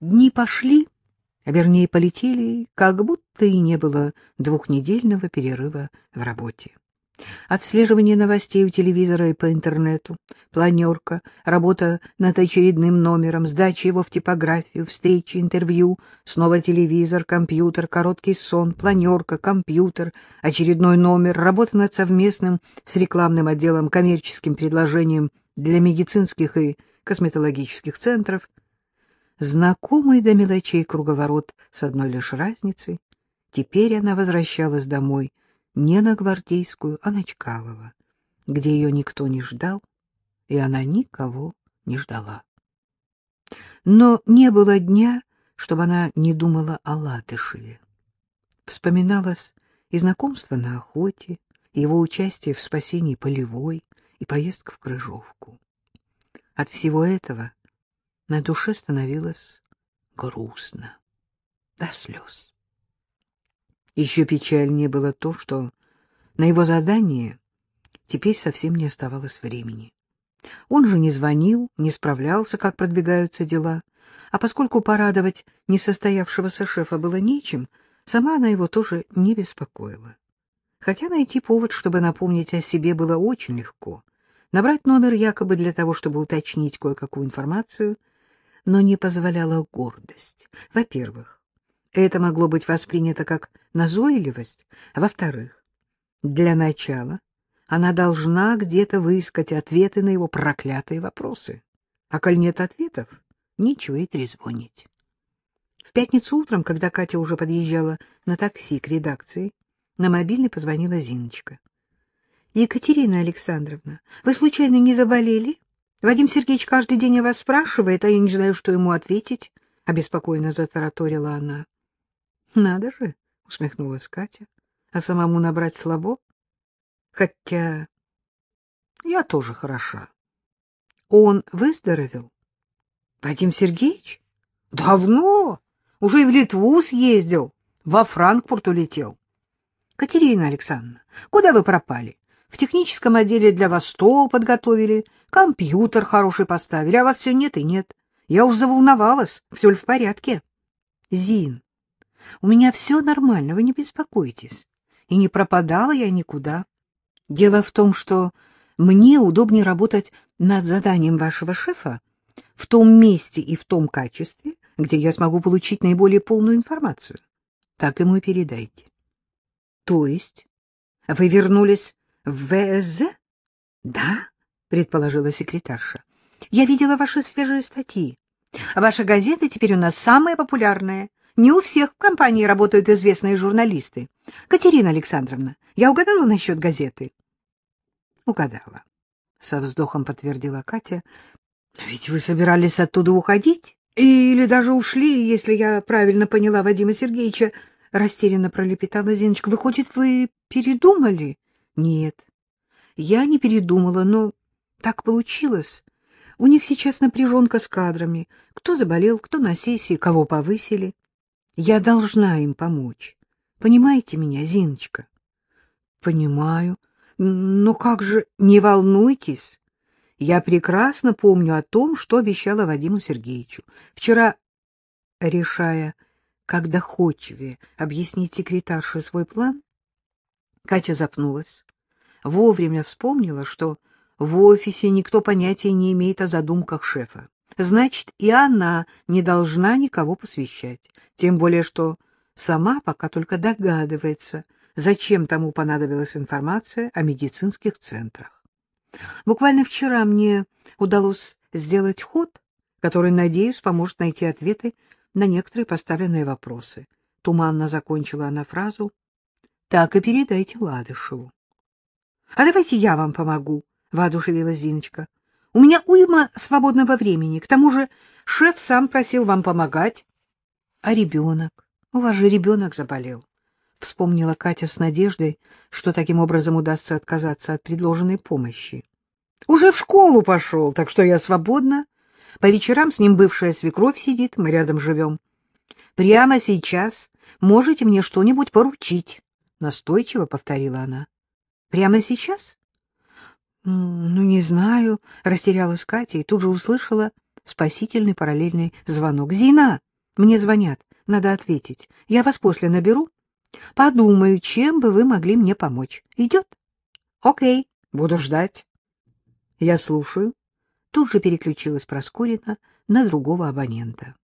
Дни пошли, а вернее полетели, как будто и не было двухнедельного перерыва в работе. Отслеживание новостей у телевизора и по интернету, планерка, работа над очередным номером, сдача его в типографию, встречи, интервью, снова телевизор, компьютер, короткий сон, планерка, компьютер, очередной номер, работа над совместным с рекламным отделом коммерческим предложением для медицинских и косметологических центров. Знакомый до мелочей круговорот с одной лишь разницей. Теперь она возвращалась домой — не на Гвардейскую, а на Чкалова, где ее никто не ждал, и она никого не ждала. Но не было дня, чтобы она не думала о Латышеве. Вспоминалось и знакомство на охоте, и его участие в спасении полевой, и поездка в Крыжовку. От всего этого на душе становилось грустно, до слез. Еще печальнее было то, что на его задание теперь совсем не оставалось времени. Он же не звонил, не справлялся, как продвигаются дела, а поскольку порадовать несостоявшегося шефа было нечем, сама она его тоже не беспокоила. Хотя найти повод, чтобы напомнить о себе, было очень легко. Набрать номер якобы для того, чтобы уточнить кое-какую информацию, но не позволяла гордость. Во-первых, это могло быть воспринято как назойливость. А во-вторых, для начала она должна где-то выискать ответы на его проклятые вопросы. А коль нет ответов, нечего и трезвонить. В пятницу утром, когда Катя уже подъезжала на такси к редакции, на мобильный позвонила Зиночка. — Екатерина Александровна, вы случайно не заболели? Вадим Сергеевич каждый день о вас спрашивает, а я не знаю, что ему ответить, — обеспокоенно затараторила она. Надо же, усмехнулась Катя. А самому набрать слабо? Хотя я тоже хороша. Он выздоровел? Вадим Сергеевич? Давно. Уже и в Литву съездил, во Франкфурт улетел. Катерина Александровна, куда вы пропали? В техническом отделе для вас стол подготовили, компьютер хороший поставили, а вас все нет и нет. Я уж заволновалась, все ли в порядке? Зин, у меня все нормально, вы не беспокойтесь. И не пропадала я никуда. Дело в том, что мне удобнее работать над заданием вашего шефа в том месте и в том качестве, где я смогу получить наиболее полную информацию. Так ему и передайте. То есть вы вернулись в ВСЗ? Да, предположила секретарша. Я видела ваши свежие статьи. Ваша газета теперь у нас самая популярная. Не у всех в компании работают известные журналисты. Катерина Александровна, я угадала насчет газеты? Угадала. Со вздохом подтвердила Катя. Ведь вы собирались оттуда уходить? Или даже ушли, если я правильно поняла Вадима Сергеевича? Растерянно пролепетала Зиночка. Выходит, вы передумали? Нет, я не передумала, но так получилось. У них сейчас напряженка с кадрами. Кто заболел, кто на сессии, кого повысили. Я должна им помочь. Понимаете меня, Зиночка? Понимаю. Но как же... Не волнуйтесь. Я прекрасно помню о том, что обещала Вадиму Сергеевичу. Вчера, решая, как доходчивее объяснить секретарше свой план, Катя запнулась. Вовремя вспомнила, что в офисе никто понятия не имеет о задумках шефа. Значит, и она не должна никого посвящать, тем более что сама пока только догадывается, зачем тому понадобилась информация о медицинских центрах. Буквально вчера мне удалось сделать ход, который, надеюсь, поможет найти ответы на некоторые поставленные вопросы. Туманно закончила она фразу. Так и передайте Ладышеву. — А давайте я вам помогу, — воодушевилась Зиночка. У меня уйма свободного времени. К тому же шеф сам просил вам помогать. А ребенок? У вас же ребенок заболел. Вспомнила Катя с надеждой, что таким образом удастся отказаться от предложенной помощи. Уже в школу пошел, так что я свободна. По вечерам с ним бывшая свекровь сидит, мы рядом живем. Прямо сейчас можете мне что-нибудь поручить, — настойчиво повторила она. — Прямо сейчас? Ну, не знаю, растерялась Катя и тут же услышала спасительный параллельный звонок. Зина, Мне звонят, надо ответить. Я вас после наберу. Подумаю, чем бы вы могли мне помочь. Идет? Окей, буду ждать. Я слушаю. Тут же переключилась Проскурина на другого абонента.